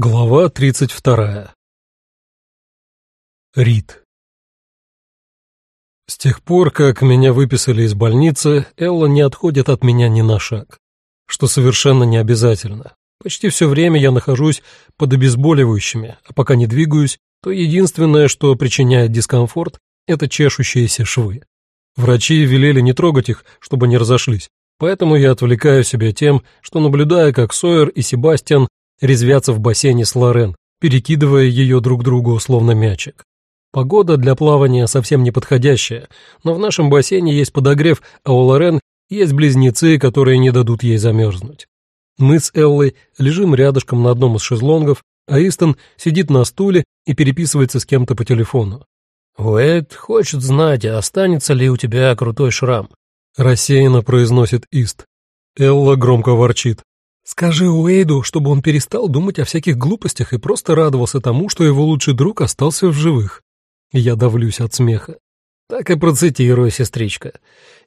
Глава 32. Рид. С тех пор, как меня выписали из больницы, Элла не отходит от меня ни на шаг, что совершенно не обязательно. Почти все время я нахожусь под обезболивающими, а пока не двигаюсь, то единственное, что причиняет дискомфорт, это чешущиеся швы. Врачи велели не трогать их, чтобы не разошлись, поэтому я отвлекаю себя тем, что наблюдаю, как Сойер и Себастьян резвятся в бассейне с Лорен, перекидывая ее друг другу словно мячик. Погода для плавания совсем не подходящая, но в нашем бассейне есть подогрев, а у Лорен есть близнецы, которые не дадут ей замерзнуть. Мы с Эллой лежим рядышком на одном из шезлонгов, а Истон сидит на стуле и переписывается с кем-то по телефону. «Уэйд хочет знать, останется ли у тебя крутой шрам», — рассеянно произносит Ист. Элла громко ворчит. Скажи Уэйду, чтобы он перестал думать о всяких глупостях и просто радовался тому, что его лучший друг остался в живых. Я давлюсь от смеха. Так и процитирую, сестричка.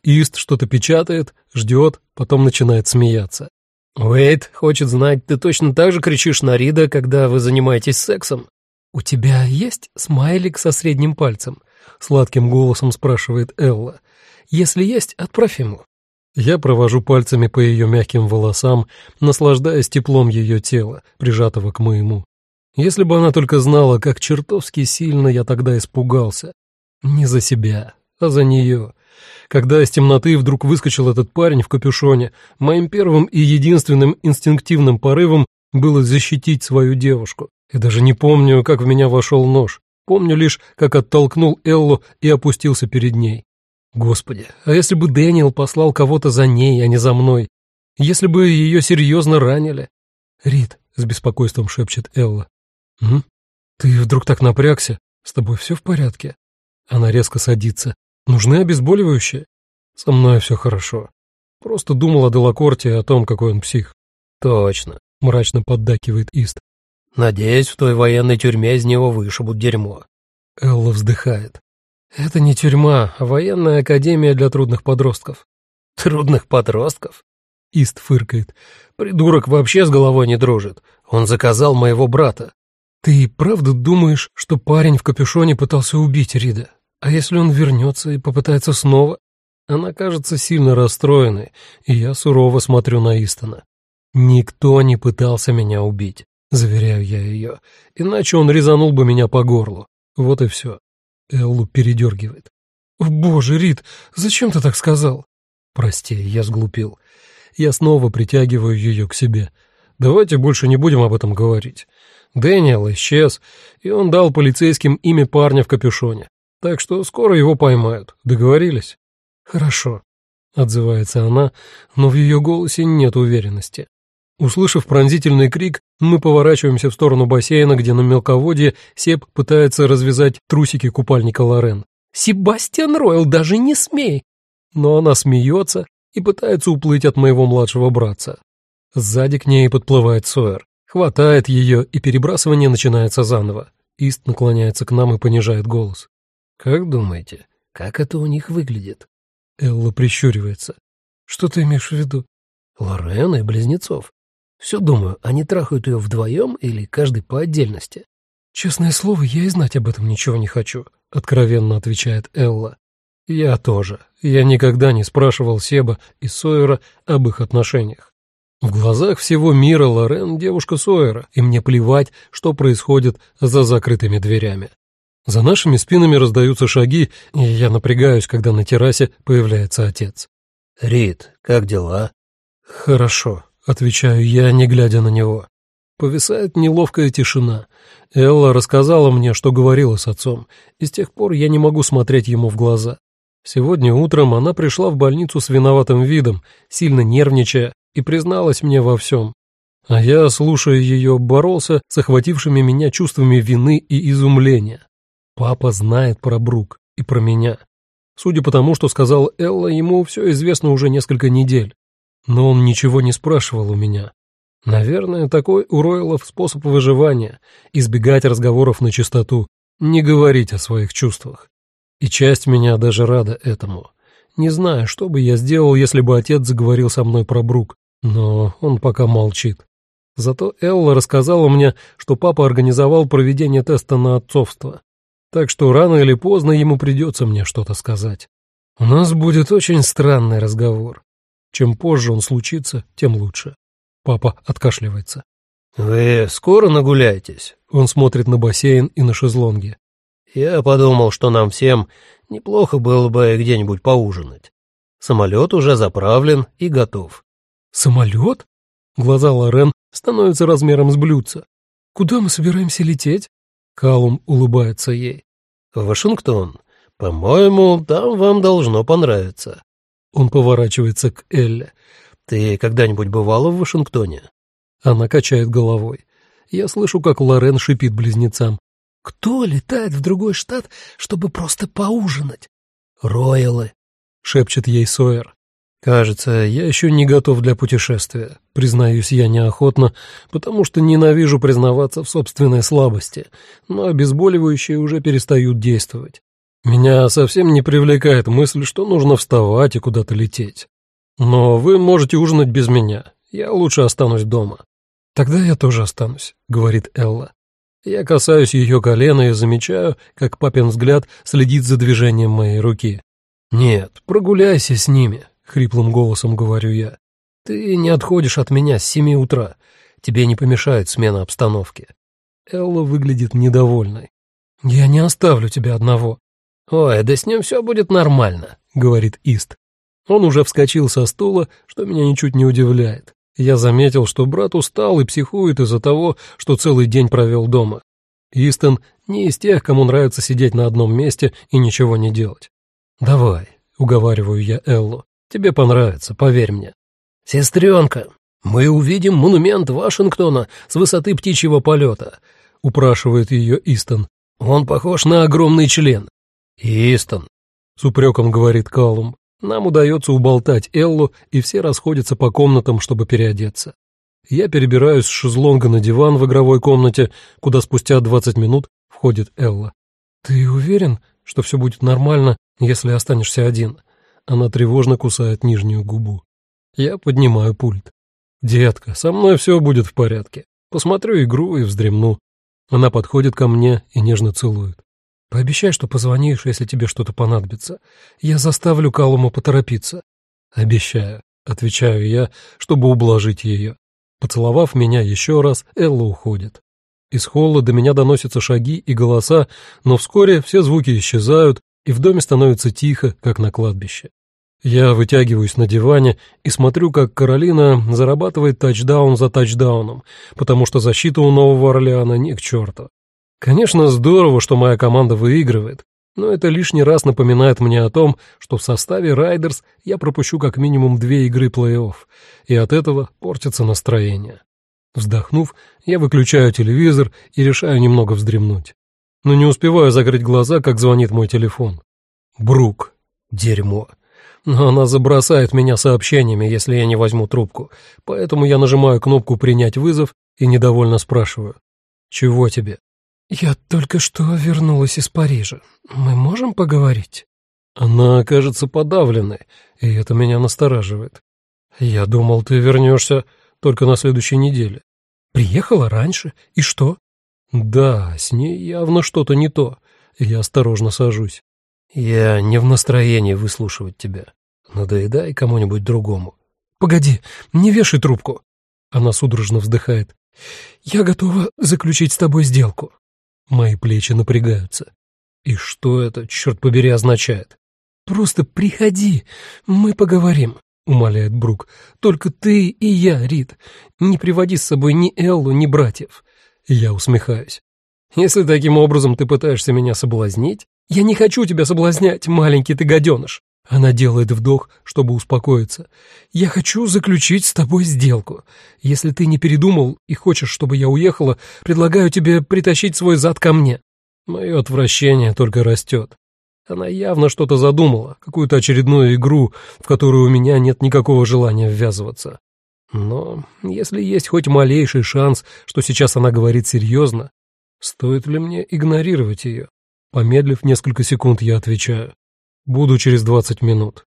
Ист что-то печатает, ждет, потом начинает смеяться. Уэйд хочет знать, ты точно так же кричишь на Рида, когда вы занимаетесь сексом? «У тебя есть смайлик со средним пальцем?» — сладким голосом спрашивает Элла. «Если есть, отправь ему». Я провожу пальцами по ее мягким волосам, наслаждаясь теплом ее тела, прижатого к моему. Если бы она только знала, как чертовски сильно я тогда испугался. Не за себя, а за нее. Когда из темноты вдруг выскочил этот парень в капюшоне, моим первым и единственным инстинктивным порывом было защитить свою девушку. И даже не помню, как в меня вошел нож. Помню лишь, как оттолкнул Эллу и опустился перед ней. Господи, а если бы Дэниел послал кого-то за ней, а не за мной? Если бы ее серьезно ранили? Рид, с беспокойством шепчет Элла. М? Ты вдруг так напрягся? С тобой все в порядке? Она резко садится. Нужны обезболивающие? Со мной все хорошо. Просто думал о Делакорте и о том, какой он псих. Точно, мрачно поддакивает Ист. Надеюсь, в той военной тюрьме из него вышибут дерьмо. Элла вздыхает. Это не тюрьма, а военная академия для трудных подростков. Трудных подростков? Ист фыркает. Придурок вообще с головой не дружит. Он заказал моего брата. Ты правда думаешь, что парень в капюшоне пытался убить Рида? А если он вернется и попытается снова? Она кажется сильно расстроенной, и я сурово смотрю на Истона. Никто не пытался меня убить, заверяю я ее, иначе он резанул бы меня по горлу. Вот и все. Эллу передергивает. «Боже, Рит, зачем ты так сказал?» «Прости, я сглупил. Я снова притягиваю ее к себе. Давайте больше не будем об этом говорить. Дэниел исчез, и он дал полицейским имя парня в капюшоне. Так что скоро его поймают. Договорились?» «Хорошо», — отзывается она, но в ее голосе нет уверенности. Услышав пронзительный крик, мы поворачиваемся в сторону бассейна, где на мелководье Сеп пытается развязать трусики купальника Лорен. «Себастьян Ройл, даже не смей!» Но она смеется и пытается уплыть от моего младшего братца. Сзади к ней подплывает Сойер, хватает ее, и перебрасывание начинается заново. Ист наклоняется к нам и понижает голос. «Как думаете, как это у них выглядит?» Элла прищуривается. «Что ты имеешь в виду?» «Лорен и близнецов. Все думаю, они трахают ее вдвоем или каждый по отдельности. «Честное слово, я и знать об этом ничего не хочу», — откровенно отвечает Элла. «Я тоже. Я никогда не спрашивал Себа и Сойера об их отношениях. В глазах всего мира Лорен — девушка Сойера, и мне плевать, что происходит за закрытыми дверями. За нашими спинами раздаются шаги, и я напрягаюсь, когда на террасе появляется отец. «Рит, как дела?» «Хорошо», — отвечаю я, не глядя на него. Повисает неловкая тишина. Элла рассказала мне, что говорила с отцом, и с тех пор я не могу смотреть ему в глаза. Сегодня утром она пришла в больницу с виноватым видом, сильно нервничая, и призналась мне во всем. А я, слушая ее, боролся с охватившими меня чувствами вины и изумления. Папа знает про Брук и про меня. Судя по тому, что сказал Элла, ему все известно уже несколько недель. Но он ничего не спрашивал у меня. Наверное, такой у Ройлов способ выживания — избегать разговоров на чистоту, не говорить о своих чувствах. И часть меня даже рада этому. Не знаю, что бы я сделал, если бы отец заговорил со мной про Брук, но он пока молчит. Зато Элла рассказала мне, что папа организовал проведение теста на отцовство. Так что рано или поздно ему придется мне что-то сказать. У нас будет очень странный разговор. Чем позже он случится, тем лучше. Папа откашливается. «Вы скоро нагуляетесь?» Он смотрит на бассейн и на шезлонги. «Я подумал, что нам всем неплохо было бы где-нибудь поужинать. Самолет уже заправлен и готов». «Самолет?» Глаза Лорен становятся размером с блюдца. «Куда мы собираемся лететь?» Калум улыбается ей. «В Вашингтон. По-моему, там вам должно понравиться». Он поворачивается к Элле. «Ты когда-нибудь бывала в Вашингтоне?» Она качает головой. Я слышу, как Лорен шипит близнецам. «Кто летает в другой штат, чтобы просто поужинать?» «Роялы», — шепчет ей Сойер. «Кажется, я еще не готов для путешествия. Признаюсь я неохотно, потому что ненавижу признаваться в собственной слабости, но обезболивающие уже перестают действовать. Меня совсем не привлекает мысль, что нужно вставать и куда-то лететь. Но вы можете ужинать без меня. Я лучше останусь дома». «Тогда я тоже останусь», — говорит Элла. Я касаюсь ее колена и замечаю, как папин взгляд следит за движением моей руки. «Нет, прогуляйся с ними», — хриплым голосом говорю я. «Ты не отходишь от меня с семи утра. Тебе не помешает смена обстановки». Элла выглядит недовольной. «Я не оставлю тебя одного». «Ой, да с ним все будет нормально», — говорит Ист. Он уже вскочил со стула, что меня ничуть не удивляет. Я заметил, что брат устал и психует из-за того, что целый день провел дома. Истон не из тех, кому нравится сидеть на одном месте и ничего не делать. «Давай», — уговариваю я Эллу, — «тебе понравится, поверь мне». «Сестренка, мы увидим монумент Вашингтона с высоты птичьего полета», — упрашивает ее Истон. «Он похож на огромный член». «Истон», — с упреком говорит Калум, нам удается уболтать Эллу, и все расходятся по комнатам, чтобы переодеться. Я перебираюсь с шезлонга на диван в игровой комнате, куда спустя 20 минут входит Элла. «Ты уверен, что все будет нормально, если останешься один?» Она тревожно кусает нижнюю губу. Я поднимаю пульт. «Детка, со мной все будет в порядке. Посмотрю игру и вздремну». Она подходит ко мне и нежно целует. Пообещай, что позвонишь, если тебе что-то понадобится. Я заставлю Калуму поторопиться. Обещаю, отвечаю я, чтобы ублажить ее. Поцеловав меня еще раз, Элла уходит. Из холла до меня доносятся шаги и голоса, но вскоре все звуки исчезают, и в доме становится тихо, как на кладбище. Я вытягиваюсь на диване и смотрю, как Каролина зарабатывает тачдаун за тачдауном, потому что защита у Нового Орлеана не к черту. Конечно, здорово, что моя команда выигрывает, но это лишний раз напоминает мне о том, что в составе Райдерс я пропущу как минимум две игры плей-офф, и от этого портится настроение. Вздохнув, я выключаю телевизор и решаю немного вздремнуть. Но не успеваю закрыть глаза, как звонит мой телефон. Брук. Дерьмо. Но она забросает меня сообщениями, если я не возьму трубку, поэтому я нажимаю кнопку «Принять вызов» и недовольно спрашиваю. «Чего тебе?» «Я только что вернулась из Парижа. Мы можем поговорить?» Она кажется подавленной, и это меня настораживает. Я думал, ты вернешься только на следующей неделе. Приехала раньше, и что? Да, с ней явно что-то не то. Я осторожно сажусь. Я не в настроении выслушивать тебя. Надоедай кому-нибудь другому. Погоди, не вешай трубку. Она судорожно вздыхает. Я готова заключить с тобой сделку. Мои плечи напрягаются. И что это, черт побери, означает? «Просто приходи, мы поговорим», — умоляет Брук. «Только ты и я, Рид. Не приводи с собой ни Эллу, ни братьев». Я усмехаюсь. «Если таким образом ты пытаешься меня соблазнить...» «Я не хочу тебя соблазнять, маленький ты гаденыш. Она делает вдох, чтобы успокоиться. «Я хочу заключить с тобой сделку. Если ты не передумал и хочешь, чтобы я уехала, предлагаю тебе притащить свой зад ко мне». Мое отвращение только растет. Она явно что-то задумала, какую-то очередную игру, в которую у меня нет никакого желания ввязываться. Но если есть хоть малейший шанс, что сейчас она говорит серьезно, стоит ли мне игнорировать ее? Помедлив несколько секунд, я отвечаю. Буду через двадцать минут.